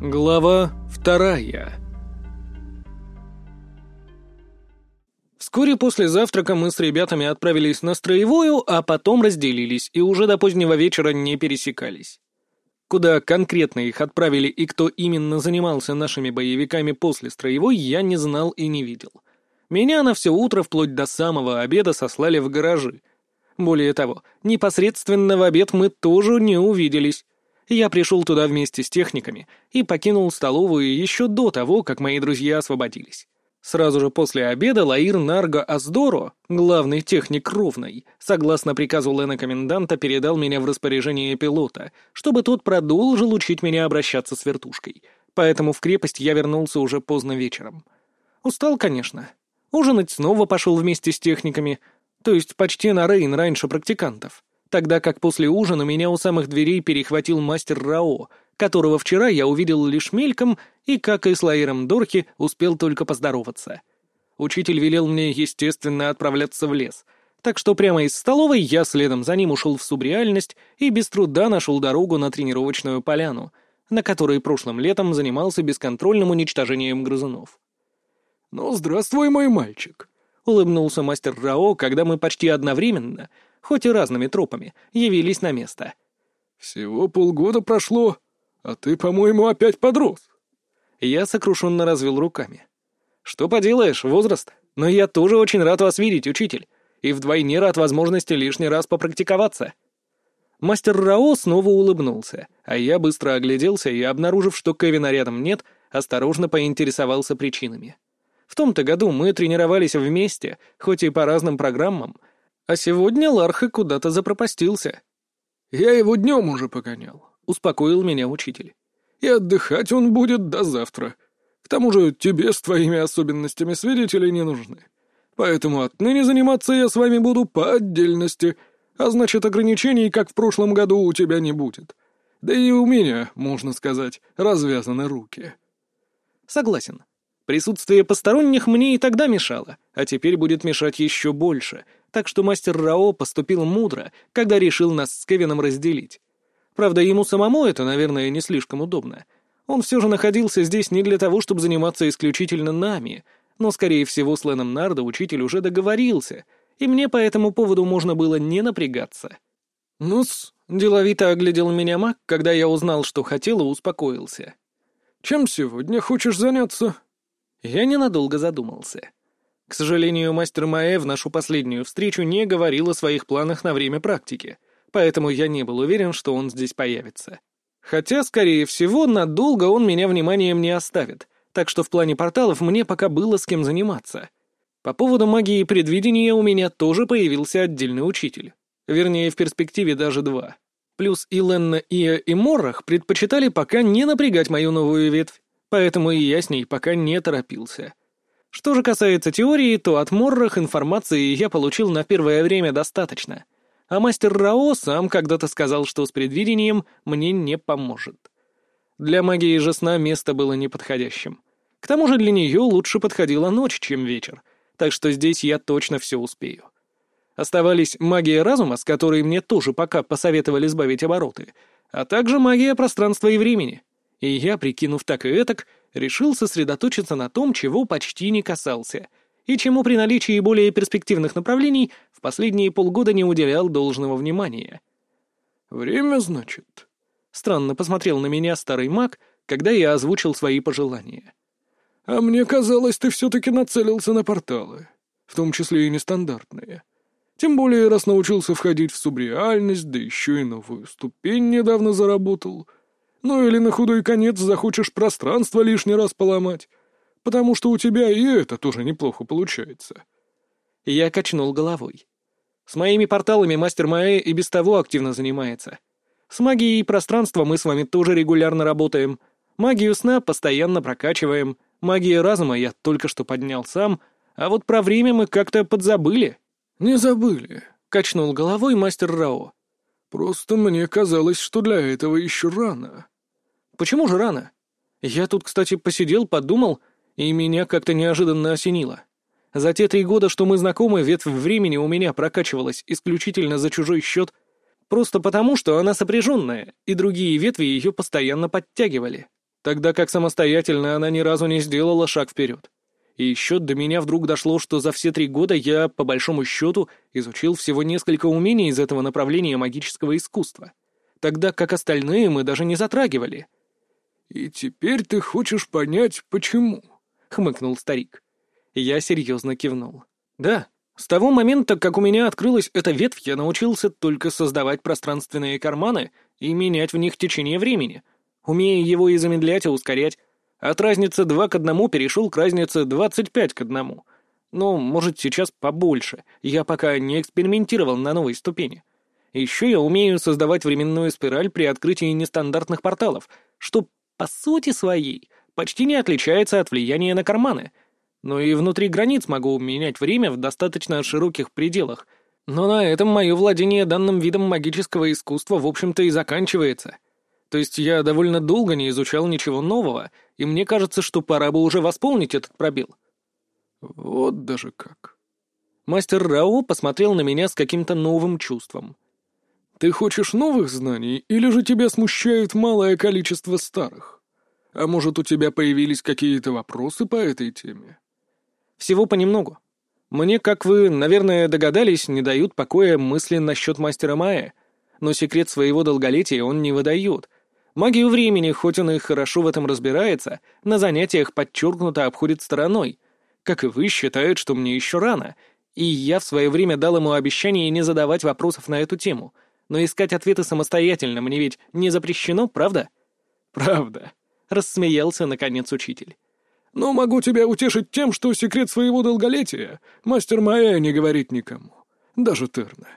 Глава вторая Вскоре после завтрака мы с ребятами отправились на строевую, а потом разделились и уже до позднего вечера не пересекались. Куда конкретно их отправили и кто именно занимался нашими боевиками после строевой, я не знал и не видел. Меня на все утро вплоть до самого обеда сослали в гаражи. Более того, непосредственно в обед мы тоже не увиделись. Я пришел туда вместе с техниками и покинул столовую еще до того, как мои друзья освободились. Сразу же после обеда Лаир Нарго Аздоро, главный техник Ровной, согласно приказу Лена Коменданта, передал меня в распоряжение пилота, чтобы тот продолжил учить меня обращаться с вертушкой. Поэтому в крепость я вернулся уже поздно вечером. Устал, конечно. Ужинать снова пошел вместе с техниками, то есть почти на Рейн раньше практикантов тогда как после ужина меня у самых дверей перехватил мастер Рао, которого вчера я увидел лишь мельком и, как и с Лаиром Дорхи, успел только поздороваться. Учитель велел мне, естественно, отправляться в лес, так что прямо из столовой я следом за ним ушел в субреальность и без труда нашел дорогу на тренировочную поляну, на которой прошлым летом занимался бесконтрольным уничтожением грызунов. «Ну, здравствуй, мой мальчик», — улыбнулся мастер Рао, когда мы почти одновременно — хоть и разными тропами, явились на место. «Всего полгода прошло, а ты, по-моему, опять подрос». Я сокрушенно развел руками. «Что поделаешь, возраст. Но я тоже очень рад вас видеть, учитель, и вдвойне рад возможности лишний раз попрактиковаться». Мастер Рао снова улыбнулся, а я быстро огляделся и, обнаружив, что Кевина рядом нет, осторожно поинтересовался причинами. В том-то году мы тренировались вместе, хоть и по разным программам, а сегодня Ларха куда-то запропастился. «Я его днем уже погонял», — успокоил меня учитель. «И отдыхать он будет до завтра. К тому же тебе с твоими особенностями свидетели не нужны. Поэтому отныне заниматься я с вами буду по отдельности, а значит, ограничений, как в прошлом году, у тебя не будет. Да и у меня, можно сказать, развязаны руки». «Согласен. Присутствие посторонних мне и тогда мешало, а теперь будет мешать еще больше, так что мастер Рао поступил мудро, когда решил нас с Кевином разделить. Правда, ему самому это, наверное, не слишком удобно. Он все же находился здесь не для того, чтобы заниматься исключительно нами, но, скорее всего, с Леном Нардо учитель уже договорился, и мне по этому поводу можно было не напрягаться. «Ну-с», — деловито оглядел меня маг, когда я узнал, что хотел, и успокоился. «Чем сегодня хочешь заняться?» Я ненадолго задумался. К сожалению, мастер Маэ в нашу последнюю встречу не говорил о своих планах на время практики, поэтому я не был уверен, что он здесь появится. Хотя, скорее всего, надолго он меня вниманием не оставит, так что в плане порталов мне пока было с кем заниматься. По поводу магии предвидения у меня тоже появился отдельный учитель. Вернее, в перспективе даже два. Плюс и Ленна, Ия и Моррах предпочитали пока не напрягать мою новую ветвь, поэтому и я с ней пока не торопился. Что же касается теории, то от Моррах информации я получил на первое время достаточно. А мастер Рао сам когда-то сказал, что с предвидением мне не поможет. Для магии же сна место было неподходящим. К тому же для нее лучше подходила ночь, чем вечер, так что здесь я точно все успею. Оставались магия разума, с которой мне тоже пока посоветовали сбавить обороты, а также магия пространства и времени — и я, прикинув так и этак, решил сосредоточиться на том, чего почти не касался, и чему при наличии более перспективных направлений в последние полгода не уделял должного внимания. «Время, значит?» Странно посмотрел на меня старый маг, когда я озвучил свои пожелания. «А мне казалось, ты все-таки нацелился на порталы, в том числе и нестандартные. Тем более, раз научился входить в субреальность, да еще и новую ступень недавно заработал». Ну или на худой конец захочешь пространство лишний раз поломать, потому что у тебя и это тоже неплохо получается». Я качнул головой. «С моими порталами мастер Маэ и без того активно занимается. С магией пространства мы с вами тоже регулярно работаем. Магию сна постоянно прокачиваем. Магию разума я только что поднял сам, а вот про время мы как-то подзабыли». «Не забыли», — качнул головой мастер Рао. «Просто мне казалось, что для этого еще рано». Почему же рано? Я тут, кстати, посидел, подумал, и меня как-то неожиданно осенило. За те три года, что мы знакомы, ветвь времени у меня прокачивалась исключительно за чужой счет, просто потому, что она сопряженная, и другие ветви ее постоянно подтягивали. тогда как самостоятельно она ни разу не сделала шаг вперед. И еще до меня вдруг дошло, что за все три года я, по большому счету, изучил всего несколько умений из этого направления магического искусства, тогда как остальные мы даже не затрагивали. «И теперь ты хочешь понять, почему?» — хмыкнул старик. Я серьезно кивнул. «Да, с того момента, как у меня открылась эта ветвь, я научился только создавать пространственные карманы и менять в них течение времени, умея его и замедлять, и ускорять, от разницы 2 к 1 перешел к разнице 25 к 1. Ну, может, сейчас побольше. Я пока не экспериментировал на новой ступени. Еще я умею создавать временную спираль при открытии нестандартных порталов, что, по сути своей, почти не отличается от влияния на карманы. Но и внутри границ могу менять время в достаточно широких пределах. Но на этом мое владение данным видом магического искусства, в общем-то, и заканчивается. То есть я довольно долго не изучал ничего нового, и мне кажется, что пора бы уже восполнить этот пробел. Вот даже как. Мастер Рао посмотрел на меня с каким-то новым чувством. Ты хочешь новых знаний, или же тебя смущает малое количество старых? А может, у тебя появились какие-то вопросы по этой теме? Всего понемногу. Мне, как вы, наверное, догадались, не дают покоя мысли насчет мастера Майя, но секрет своего долголетия он не выдает, Магию времени, хоть он и хорошо в этом разбирается, на занятиях подчеркнуто обходит стороной. Как и вы, считают, что мне еще рано. И я в свое время дал ему обещание не задавать вопросов на эту тему. Но искать ответы самостоятельно мне ведь не запрещено, правда? Правда. Рассмеялся, наконец, учитель. Но могу тебя утешить тем, что секрет своего долголетия мастер Майя не говорит никому. Даже Терна.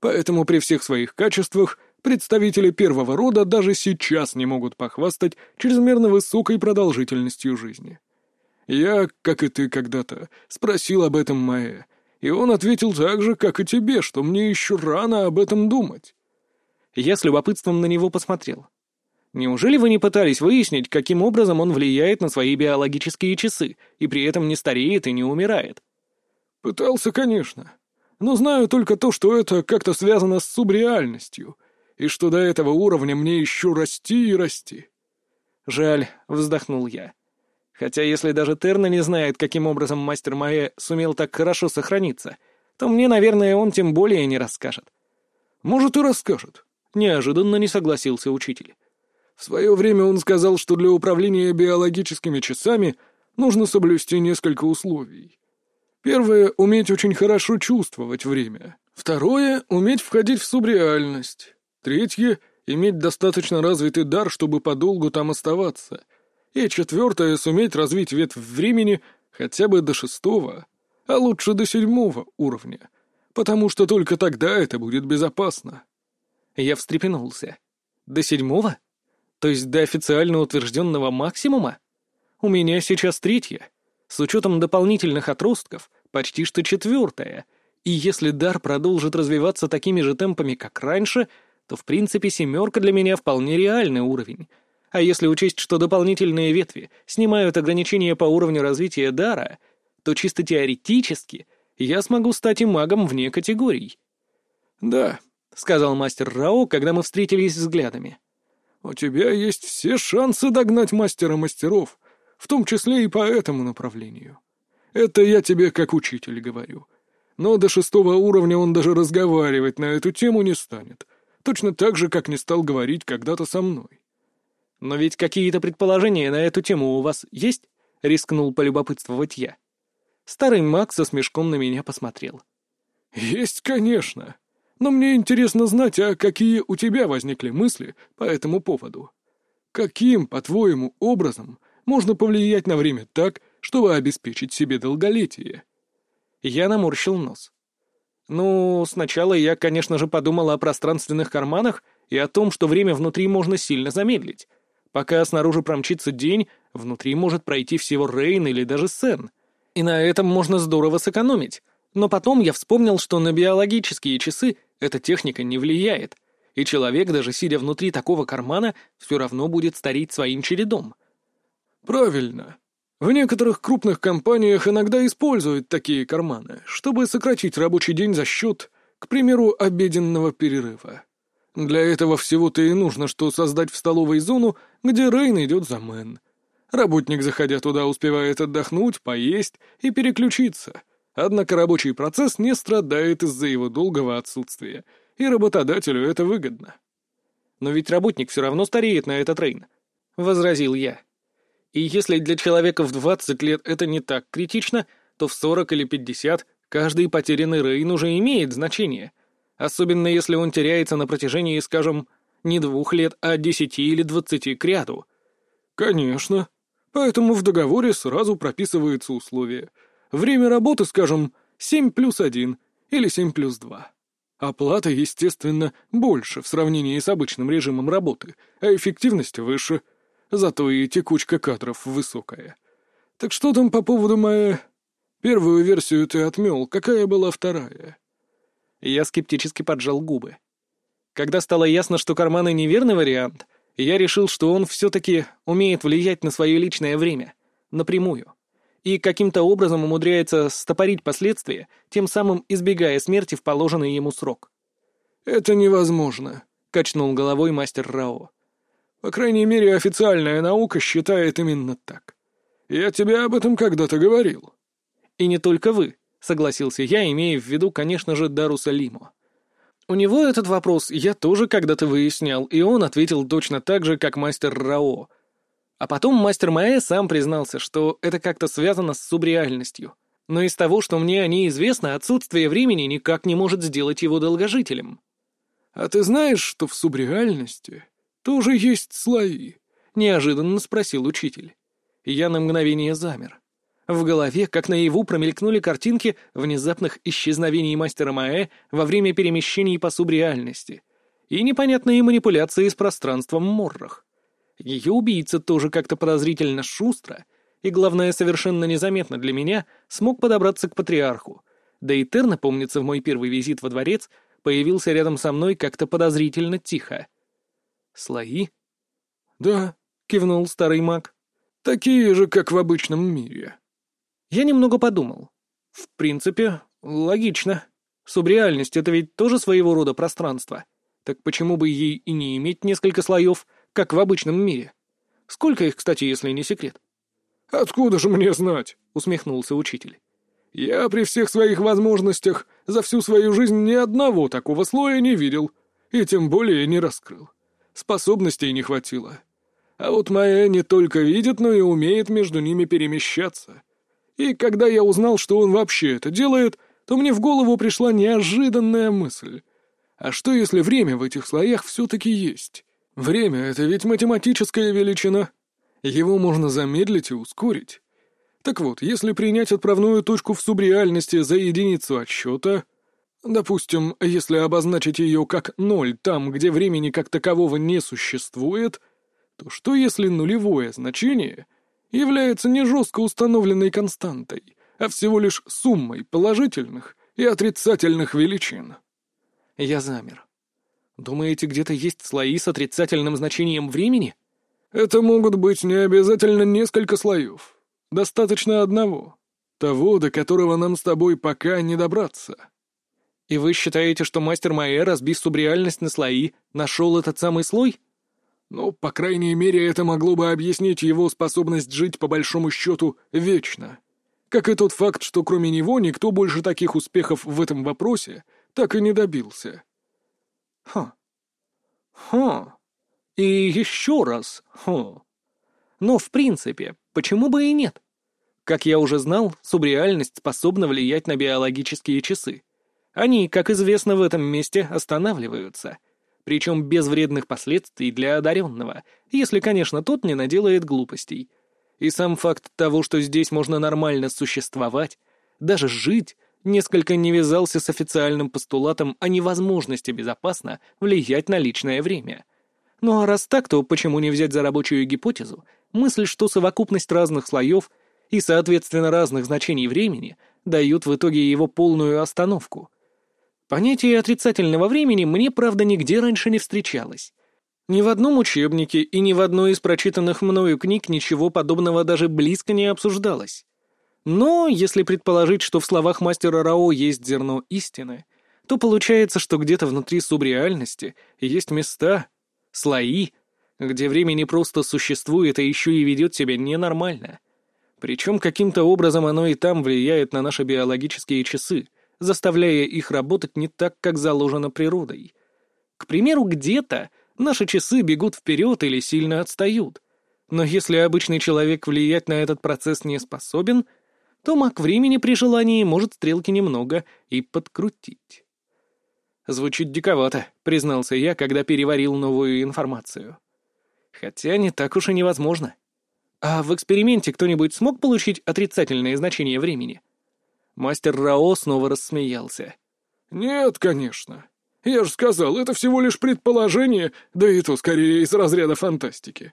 Поэтому при всех своих качествах — Представители первого рода даже сейчас не могут похвастать чрезмерно высокой продолжительностью жизни. Я, как и ты когда-то, спросил об этом Маэ, и он ответил так же, как и тебе, что мне еще рано об этом думать. Я с любопытством на него посмотрел. Неужели вы не пытались выяснить, каким образом он влияет на свои биологические часы, и при этом не стареет и не умирает? Пытался, конечно. Но знаю только то, что это как-то связано с субреальностью — и что до этого уровня мне еще расти и расти. Жаль, вздохнул я. Хотя если даже Терна не знает, каким образом мастер Майя сумел так хорошо сохраниться, то мне, наверное, он тем более не расскажет. Может, и расскажет. Неожиданно не согласился учитель. В свое время он сказал, что для управления биологическими часами нужно соблюсти несколько условий. Первое — уметь очень хорошо чувствовать время. Второе — уметь входить в субреальность. Третье — иметь достаточно развитый дар, чтобы подолгу там оставаться. И четвертое — суметь развить ветвь времени хотя бы до шестого, а лучше до седьмого уровня, потому что только тогда это будет безопасно. Я встрепенулся. До седьмого? То есть до официально утвержденного максимума? У меня сейчас третье. С учетом дополнительных отростков, почти что четвертое. И если дар продолжит развиваться такими же темпами, как раньше — то в принципе семерка для меня вполне реальный уровень. А если учесть, что дополнительные ветви снимают ограничения по уровню развития дара, то чисто теоретически я смогу стать и магом вне категорий. «Да», — сказал мастер Рао, когда мы встретились взглядами. «У тебя есть все шансы догнать мастера мастеров, в том числе и по этому направлению. Это я тебе как учитель говорю. Но до шестого уровня он даже разговаривать на эту тему не станет, Точно так же, как не стал говорить когда-то со мной. «Но ведь какие-то предположения на эту тему у вас есть?» — рискнул полюбопытствовать я. Старый маг со смешком на меня посмотрел. «Есть, конечно. Но мне интересно знать, а какие у тебя возникли мысли по этому поводу? Каким, по-твоему, образом можно повлиять на время так, чтобы обеспечить себе долголетие?» Я наморщил нос. Ну, сначала я, конечно же, подумал о пространственных карманах и о том, что время внутри можно сильно замедлить. Пока снаружи промчится день, внутри может пройти всего Рейн или даже Сен. И на этом можно здорово сэкономить. Но потом я вспомнил, что на биологические часы эта техника не влияет, и человек, даже сидя внутри такого кармана, все равно будет стареть своим чередом. «Правильно. В некоторых крупных компаниях иногда используют такие карманы, чтобы сократить рабочий день за счет, к примеру, обеденного перерыва. Для этого всего-то и нужно, что создать в столовой зону, где Рейн идет за Мэн. Работник, заходя туда, успевает отдохнуть, поесть и переключиться. Однако рабочий процесс не страдает из-за его долгого отсутствия, и работодателю это выгодно. «Но ведь работник все равно стареет на этот Рейн», — возразил я. «И если для человека в 20 лет это не так критично, то в 40 или 50 каждый потерянный Рейн уже имеет значение, особенно если он теряется на протяжении, скажем, не двух лет, а десяти или двадцати к ряду». «Конечно», Поэтому в договоре сразу прописываются условия. Время работы, скажем, 7 плюс 1 или 7 плюс 2. Оплата, естественно, больше в сравнении с обычным режимом работы, а эффективность выше. Зато и текучка кадров высокая. Так что там по поводу моей... Первую версию ты отмел, какая была вторая? Я скептически поджал губы. Когда стало ясно, что карманы неверный вариант, я решил, что он все-таки умеет влиять на свое личное время, напрямую, и каким-то образом умудряется стопорить последствия, тем самым избегая смерти в положенный ему срок. «Это невозможно», — качнул головой мастер Рао. «По крайней мере, официальная наука считает именно так. Я тебе об этом когда-то говорил». «И не только вы», — согласился я, имея в виду, конечно же, Даруса Лимо. У него этот вопрос я тоже когда-то выяснял, и он ответил точно так же, как мастер Рао. А потом мастер Маэ сам признался, что это как-то связано с субреальностью. Но из того, что мне о ней известно, отсутствие времени никак не может сделать его долгожителем. «А ты знаешь, что в субреальности тоже есть слои?» — неожиданно спросил учитель. Я на мгновение замер. В голове, как наяву, промелькнули картинки внезапных исчезновений мастера Маэ во время перемещений по субреальности и непонятные манипуляции с пространством Моррах. Ее убийца тоже как-то подозрительно шустро и, главное, совершенно незаметно для меня, смог подобраться к патриарху. Да и Терна, помнится, в мой первый визит во дворец, появился рядом со мной как-то подозрительно тихо. «Слои?» «Да», — кивнул старый маг. «Такие же, как в обычном мире». Я немного подумал. В принципе, логично. Субреальность — это ведь тоже своего рода пространство. Так почему бы ей и не иметь несколько слоев, как в обычном мире? Сколько их, кстати, если не секрет? «Откуда же мне знать?» — усмехнулся учитель. «Я при всех своих возможностях за всю свою жизнь ни одного такого слоя не видел, и тем более не раскрыл. Способностей не хватило. А вот моя не только видит, но и умеет между ними перемещаться. И когда я узнал, что он вообще это делает, то мне в голову пришла неожиданная мысль. А что, если время в этих слоях все-таки есть? Время — это ведь математическая величина. Его можно замедлить и ускорить. Так вот, если принять отправную точку в субреальности за единицу отсчета, допустим, если обозначить ее как ноль там, где времени как такового не существует, то что если нулевое значение — является не жестко установленной константой, а всего лишь суммой положительных и отрицательных величин. Я замер. Думаете, где-то есть слои с отрицательным значением времени? Это могут быть не обязательно несколько слоев. Достаточно одного. Того, до которого нам с тобой пока не добраться. И вы считаете, что мастер Майер, разбив субреальность на слои, нашел этот самый слой? Ну, по крайней мере, это могло бы объяснить его способность жить, по большому счету, вечно. Как и тот факт, что кроме него никто больше таких успехов в этом вопросе так и не добился. Ха. Ха. И еще раз. Ха. Но, в принципе, почему бы и нет? Как я уже знал, субреальность способна влиять на биологические часы. Они, как известно, в этом месте останавливаются — причем без вредных последствий для одаренного, если, конечно, тот не наделает глупостей. И сам факт того, что здесь можно нормально существовать, даже жить, несколько не вязался с официальным постулатом о невозможности безопасно влиять на личное время. Ну а раз так, то почему не взять за рабочую гипотезу мысль, что совокупность разных слоев и, соответственно, разных значений времени дают в итоге его полную остановку — Понятие отрицательного времени мне, правда, нигде раньше не встречалось. Ни в одном учебнике и ни в одной из прочитанных мною книг ничего подобного даже близко не обсуждалось. Но, если предположить, что в словах мастера Рао есть зерно истины, то получается, что где-то внутри субреальности есть места, слои, где время не просто существует, а еще и ведет себя ненормально. Причем каким-то образом оно и там влияет на наши биологические часы, заставляя их работать не так, как заложено природой. К примеру, где-то наши часы бегут вперед или сильно отстают. Но если обычный человек влиять на этот процесс не способен, то маг времени при желании может стрелки немного и подкрутить. Звучит диковато, признался я, когда переварил новую информацию. Хотя не так уж и невозможно. А в эксперименте кто-нибудь смог получить отрицательное значение времени? Мастер Рао снова рассмеялся. «Нет, конечно. Я же сказал, это всего лишь предположение, да и то скорее из разряда фантастики.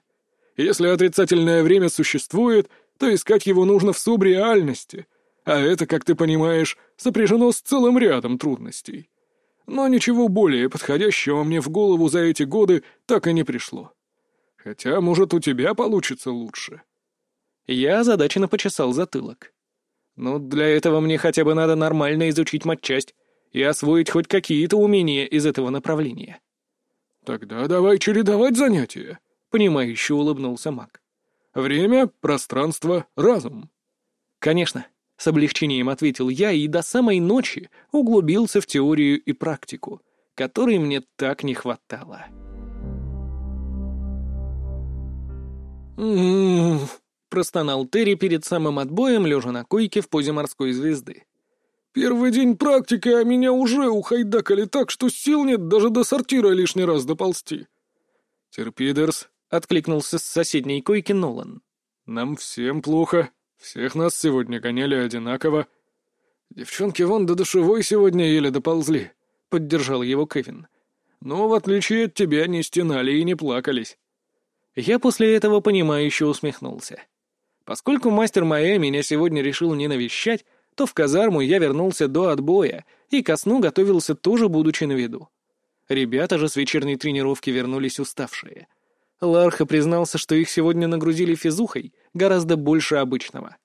Если отрицательное время существует, то искать его нужно в субреальности, а это, как ты понимаешь, сопряжено с целым рядом трудностей. Но ничего более подходящего мне в голову за эти годы так и не пришло. Хотя, может, у тебя получится лучше. Я озадаченно почесал затылок. Ну, для этого мне хотя бы надо нормально изучить матчасть и освоить хоть какие-то умения из этого направления. Тогда давай чередовать занятия. — понимающе улыбнулся маг. «Время, пространство, разум». «Конечно», — с облегчением ответил я и до самой ночи углубился в теорию и практику, которой мне так не хватало. «М-м-м», простонал Терри перед самым отбоем, лежа на койке в позе морской звезды. «Первый день практики, а меня уже ухайдакали так, что сил нет даже до сортира лишний раз доползти». «Терпи, Дерс, — откликнулся с соседней койки Нолан. «Нам всем плохо. Всех нас сегодня гоняли одинаково. Девчонки вон до душевой сегодня еле доползли», — поддержал его Кевин. «Но в отличие от тебя не стенали и не плакались». Я после этого понимающе усмехнулся. Поскольку мастер Майя меня сегодня решил не навещать, то в казарму я вернулся до отбоя и ко сну готовился тоже будучи на виду. Ребята же с вечерней тренировки вернулись уставшие — Ларха признался, что их сегодня нагрузили физухой гораздо больше обычного.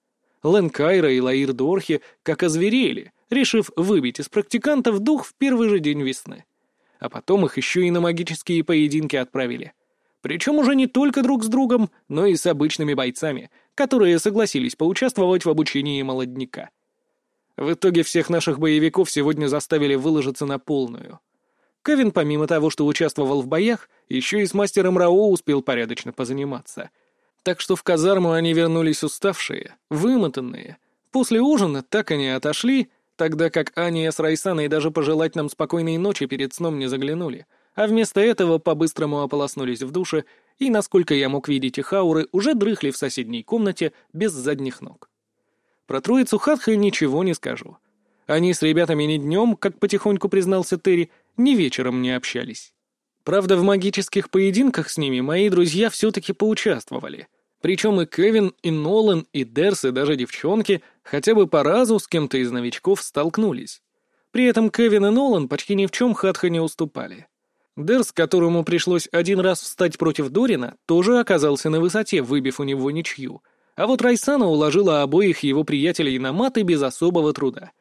Лен Кайра и Лаир Дорхи как озверели, решив выбить из практикантов дух в первый же день весны. А потом их еще и на магические поединки отправили. Причем уже не только друг с другом, но и с обычными бойцами, которые согласились поучаствовать в обучении молодняка. В итоге всех наших боевиков сегодня заставили выложиться на полную — Кевин, помимо того, что участвовал в боях, еще и с мастером Рао успел порядочно позаниматься. Так что в казарму они вернулись уставшие, вымотанные. После ужина так они отошли, тогда как Аня с Райсаной даже пожелать нам спокойной ночи перед сном не заглянули, а вместо этого по-быстрому ополоснулись в душе и, насколько я мог видеть их ауры, уже дрыхли в соседней комнате без задних ног. Про троицу Хатха ничего не скажу. Они с ребятами не днем, как потихоньку признался Терри, ни вечером не общались. Правда, в магических поединках с ними мои друзья все-таки поучаствовали. Причем и Кевин, и Нолан, и Дерс, и даже девчонки хотя бы по разу с кем-то из новичков столкнулись. При этом Кевин и Нолан почти ни в чем Хатха не уступали. Дерс, которому пришлось один раз встать против Дорина, тоже оказался на высоте, выбив у него ничью. А вот Райсана уложила обоих его приятелей на маты без особого труда.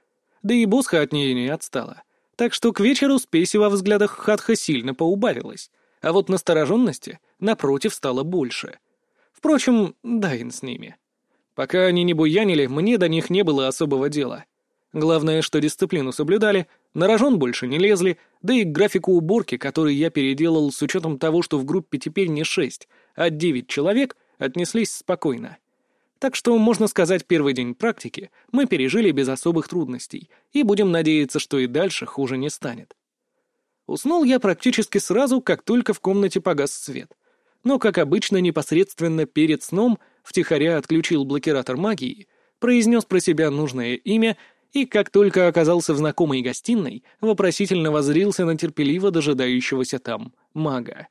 Да и Босха от нее не отстала так что к вечеру спеси во взглядах Хатха сильно поубавилась, а вот настороженности, напротив, стало больше. Впрочем, Дайн с ними. Пока они не буянили, мне до них не было особого дела. Главное, что дисциплину соблюдали, на рожон больше не лезли, да и к графику уборки, который я переделал с учетом того, что в группе теперь не шесть, а девять человек, отнеслись спокойно. Так что, можно сказать, первый день практики мы пережили без особых трудностей, и будем надеяться, что и дальше хуже не станет. Уснул я практически сразу, как только в комнате погас свет. Но, как обычно, непосредственно перед сном втихаря отключил блокиратор магии, произнес про себя нужное имя и, как только оказался в знакомой гостиной, вопросительно возрился на терпеливо дожидающегося там мага.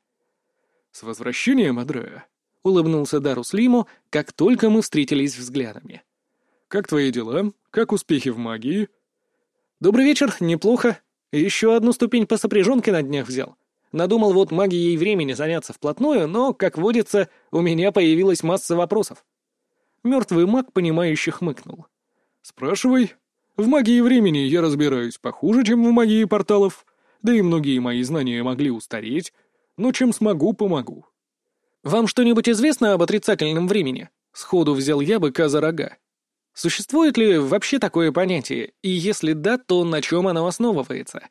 «С возвращением, Адрея!» — улыбнулся Дарус Лиму, как только мы встретились взглядами. «Как твои дела? Как успехи в магии?» «Добрый вечер, неплохо. Еще одну ступень по сопряженке на днях взял. Надумал вот магией времени заняться вплотную, но, как водится, у меня появилась масса вопросов». Мертвый маг, понимающе хмыкнул. «Спрашивай. В магии времени я разбираюсь похуже, чем в магии порталов, да и многие мои знания могли устареть, но чем смогу, помогу. «Вам что-нибудь известно об отрицательном времени?» Сходу взял я быка за рога. Существует ли вообще такое понятие, и если да, то на чем оно основывается?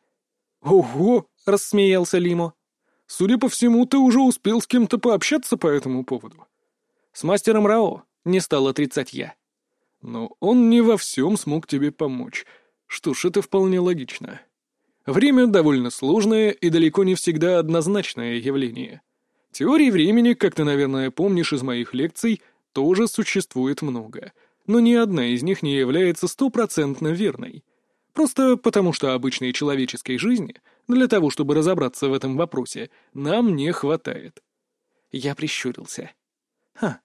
«Ого!» — рассмеялся Лимо. «Судя по всему, ты уже успел с кем-то пообщаться по этому поводу». «С мастером Рао», — не стал отрицать я. «Но он не во всем смог тебе помочь. Что ж, это вполне логично. Время довольно сложное и далеко не всегда однозначное явление. Теорий времени, как ты, наверное, помнишь из моих лекций, тоже существует много, но ни одна из них не является стопроцентно верной. Просто потому, что обычной человеческой жизни, для того, чтобы разобраться в этом вопросе, нам не хватает. Я прищурился. Ха,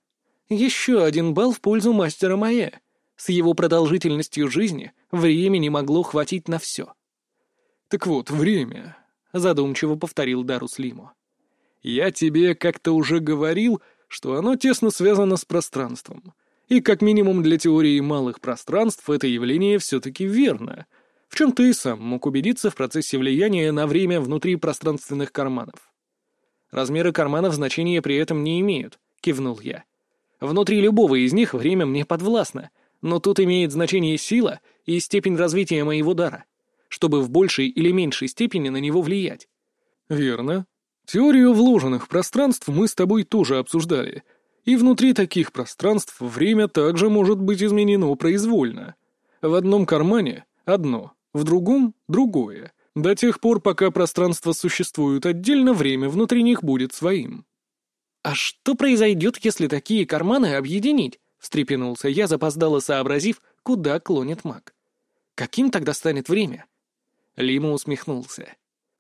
еще один балл в пользу мастера Майя. С его продолжительностью жизни времени могло хватить на все. «Так вот, время», — задумчиво повторил Дарус Лимо. «Я тебе как-то уже говорил, что оно тесно связано с пространством. И как минимум для теории малых пространств это явление все-таки верно, в чем ты и сам мог убедиться в процессе влияния на время внутри пространственных карманов. «Размеры карманов значения при этом не имеют», — кивнул я. «Внутри любого из них время мне подвластно, но тут имеет значение сила и степень развития моего дара, чтобы в большей или меньшей степени на него влиять». «Верно. Теорию вложенных пространств мы с тобой тоже обсуждали, и внутри таких пространств время также может быть изменено произвольно. В одном кармане — одно, в другом — другое. До тех пор, пока пространства существуют отдельно, время внутри них будет своим. «А что произойдет, если такие карманы объединить?» — встрепенулся я, запоздало сообразив, куда клонит маг. «Каким тогда станет время?» Лима усмехнулся.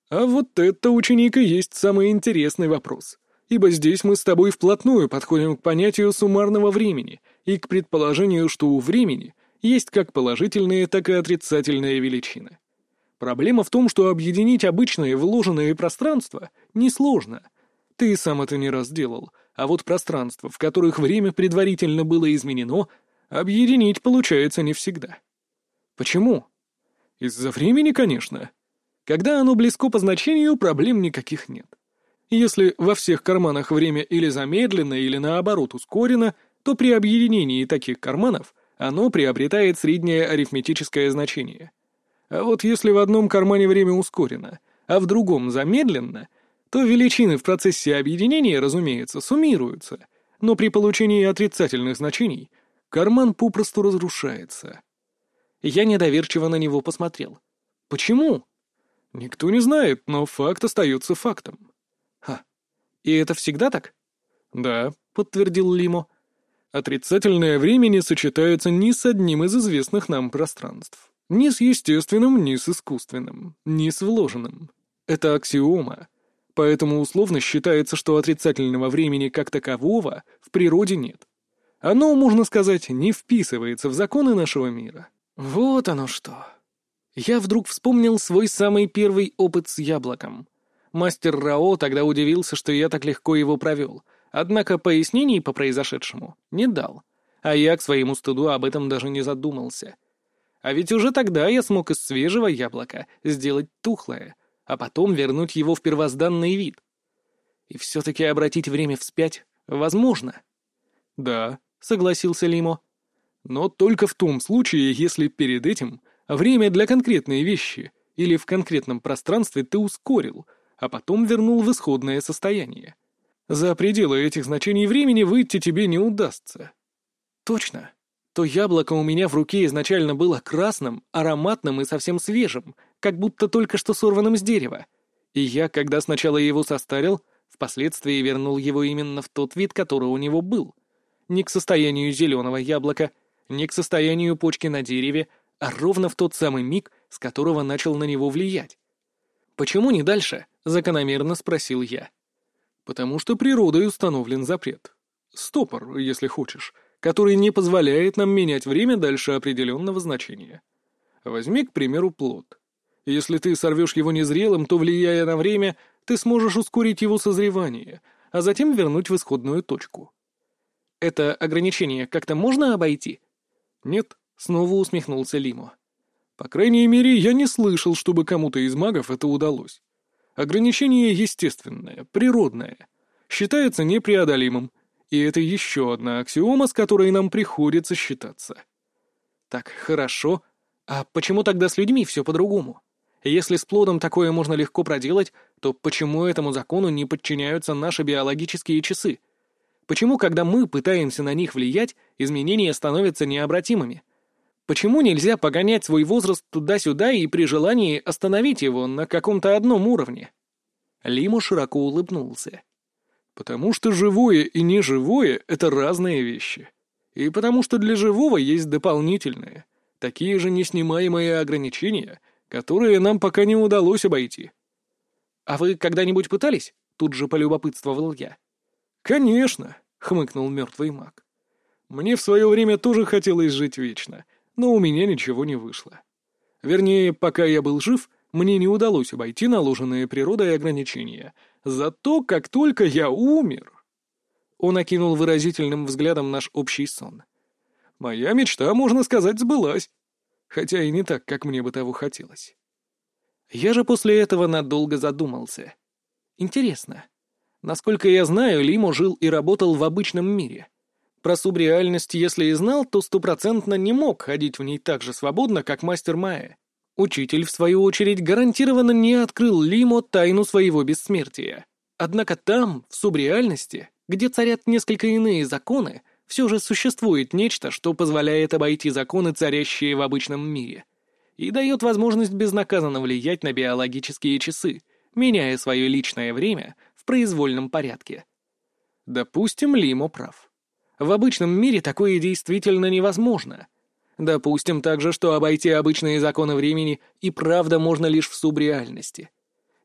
«А вот это, ученик, и есть самый интересный вопрос. Ибо здесь мы с тобой вплотную подходим к понятию суммарного времени и к предположению, что у времени — есть как положительные, так и отрицательные величины. Проблема в том, что объединить обычные вложенные пространства несложно. Ты сам это не раз делал, а вот пространства, в которых время предварительно было изменено, объединить получается не всегда. Почему? Из-за времени, конечно. Когда оно близко по значению, проблем никаких нет. Если во всех карманах время или замедлено, или наоборот ускорено, то при объединении таких карманов — оно приобретает среднее арифметическое значение. А вот если в одном кармане время ускорено, а в другом замедленно, то величины в процессе объединения, разумеется, суммируются, но при получении отрицательных значений карман попросту разрушается. Я недоверчиво на него посмотрел. Почему? Никто не знает, но факт остается фактом. Ха. И это всегда так? Да, подтвердил Лимо. Отрицательное время не сочетается ни с одним из известных нам пространств. Ни с естественным, ни с искусственным, ни с вложенным. Это аксиома. Поэтому условно считается, что отрицательного времени как такового в природе нет. Оно, можно сказать, не вписывается в законы нашего мира. Вот оно что. Я вдруг вспомнил свой самый первый опыт с яблоком. Мастер Рао тогда удивился, что я так легко его провел — Однако пояснений по произошедшему не дал, а я к своему стыду об этом даже не задумался. А ведь уже тогда я смог из свежего яблока сделать тухлое, а потом вернуть его в первозданный вид. И все-таки обратить время вспять возможно. «Да», — согласился Лимо. «Но только в том случае, если перед этим время для конкретной вещи или в конкретном пространстве ты ускорил, а потом вернул в исходное состояние. За пределы этих значений времени выйти тебе не удастся. Точно. То яблоко у меня в руке изначально было красным, ароматным и совсем свежим, как будто только что сорванным с дерева. И я, когда сначала его состарил, впоследствии вернул его именно в тот вид, который у него был. Не к состоянию зеленого яблока, не к состоянию почки на дереве, а ровно в тот самый миг, с которого начал на него влиять. «Почему не дальше?» — закономерно спросил я. Потому что природой установлен запрет. Стопор, если хочешь, который не позволяет нам менять время дальше определенного значения. Возьми, к примеру, плод. Если ты сорвешь его незрелым, то, влияя на время, ты сможешь ускорить его созревание, а затем вернуть в исходную точку. Это ограничение как-то можно обойти? Нет, снова усмехнулся Лимо. По крайней мере, я не слышал, чтобы кому-то из магов это удалось. Ограничение естественное, природное. Считается непреодолимым. И это еще одна аксиома, с которой нам приходится считаться. Так, хорошо. А почему тогда с людьми все по-другому? Если с плодом такое можно легко проделать, то почему этому закону не подчиняются наши биологические часы? Почему, когда мы пытаемся на них влиять, изменения становятся необратимыми? Почему нельзя погонять свой возраст туда-сюда и при желании остановить его на каком-то одном уровне? Лимо широко улыбнулся. Потому что живое и неживое — это разные вещи. И потому что для живого есть дополнительные, такие же неснимаемые ограничения, которые нам пока не удалось обойти. «А вы когда-нибудь пытались?» — тут же полюбопытствовал я. «Конечно», — хмыкнул мертвый маг. «Мне в свое время тоже хотелось жить вечно, но у меня ничего не вышло. Вернее, пока я был жив, мне не удалось обойти наложенные природой ограничения. Зато как только я умер...» Он окинул выразительным взглядом наш общий сон. «Моя мечта, можно сказать, сбылась. Хотя и не так, как мне бы того хотелось». Я же после этого надолго задумался. Интересно, насколько я знаю, Лимо жил и работал в обычном мире. Про субреальность, если и знал, то стопроцентно не мог ходить в ней так же свободно, как мастер Майя. Учитель, в свою очередь, гарантированно не открыл Лимо тайну своего бессмертия. Однако там, в субреальности, где царят несколько иные законы, все же существует нечто, что позволяет обойти законы, царящие в обычном мире, и дает возможность безнаказанно влиять на биологические часы, меняя свое личное время в произвольном порядке. Допустим, Лимо прав. В обычном мире такое действительно невозможно. Допустим также, что обойти обычные законы времени и правда можно лишь в субреальности.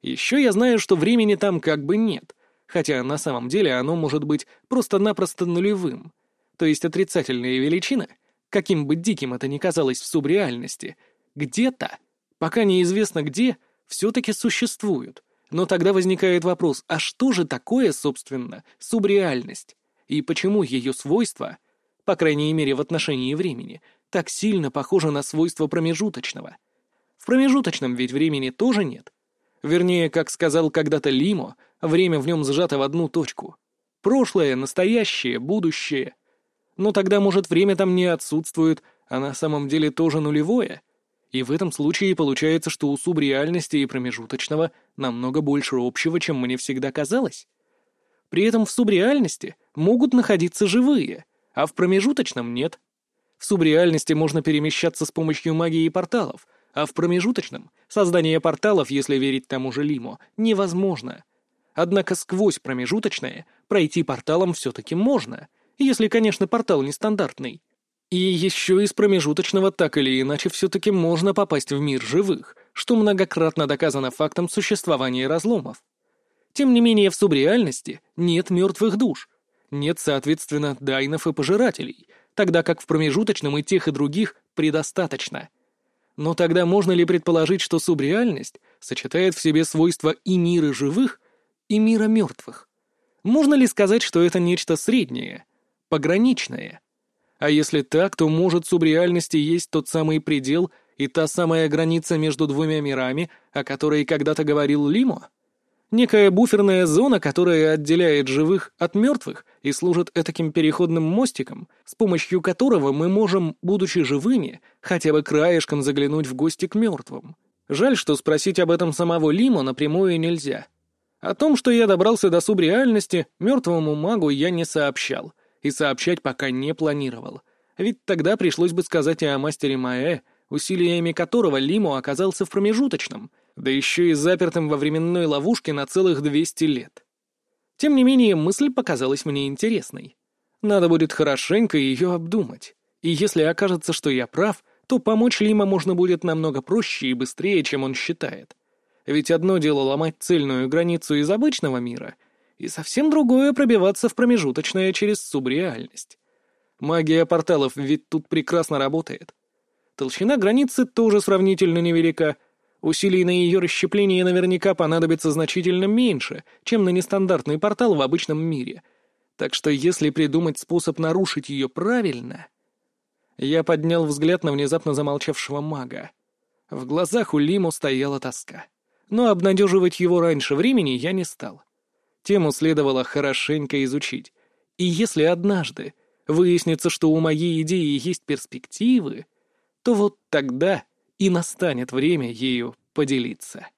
Еще я знаю, что времени там как бы нет, хотя на самом деле оно может быть просто-напросто нулевым. То есть отрицательная величина, каким бы диким это ни казалось в субреальности, где-то, пока неизвестно где, все-таки существуют. Но тогда возникает вопрос, а что же такое, собственно, субреальность? и почему ее свойства, по крайней мере в отношении времени, так сильно похожи на свойства промежуточного. В промежуточном ведь времени тоже нет. Вернее, как сказал когда-то Лимо, время в нем сжато в одну точку. Прошлое, настоящее, будущее. Но тогда, может, время там не отсутствует, а на самом деле тоже нулевое? И в этом случае получается, что у субреальности и промежуточного намного больше общего, чем мне всегда казалось. При этом в субреальности могут находиться живые, а в промежуточном нет. В субреальности можно перемещаться с помощью магии порталов, а в промежуточном создание порталов, если верить тому же Лимо, невозможно. Однако сквозь промежуточное пройти порталом все-таки можно, если, конечно, портал нестандартный. И еще из промежуточного так или иначе все-таки можно попасть в мир живых, что многократно доказано фактом существования разломов. Тем не менее, в субреальности нет мертвых душ, нет, соответственно, дайнов и пожирателей, тогда как в промежуточном и тех, и других предостаточно. Но тогда можно ли предположить, что субреальность сочетает в себе свойства и мира живых, и мира мертвых? Можно ли сказать, что это нечто среднее, пограничное? А если так, то может субреальности есть тот самый предел и та самая граница между двумя мирами, о которой когда-то говорил Лимо? Некая буферная зона, которая отделяет живых от мертвых и служит этаким переходным мостиком, с помощью которого мы можем, будучи живыми, хотя бы краешком заглянуть в гости к мертвым. Жаль, что спросить об этом самого Лимо напрямую нельзя. О том, что я добрался до субреальности, мертвому магу я не сообщал, и сообщать пока не планировал. Ведь тогда пришлось бы сказать и о мастере Маэ, усилиями которого Лимо оказался в промежуточном — да еще и запертым во временной ловушке на целых 200 лет. Тем не менее, мысль показалась мне интересной. Надо будет хорошенько ее обдумать. И если окажется, что я прав, то помочь Лима можно будет намного проще и быстрее, чем он считает. Ведь одно дело ломать цельную границу из обычного мира, и совсем другое пробиваться в промежуточное через субреальность. Магия порталов ведь тут прекрасно работает. Толщина границы тоже сравнительно невелика — Усилий на ее расщепление наверняка понадобится значительно меньше, чем на нестандартный портал в обычном мире. Так что если придумать способ нарушить ее правильно... Я поднял взгляд на внезапно замолчавшего мага. В глазах у Лиму стояла тоска. Но обнадеживать его раньше времени я не стал. Тему следовало хорошенько изучить. И если однажды выяснится, что у моей идеи есть перспективы, то вот тогда и настанет время ею поделиться.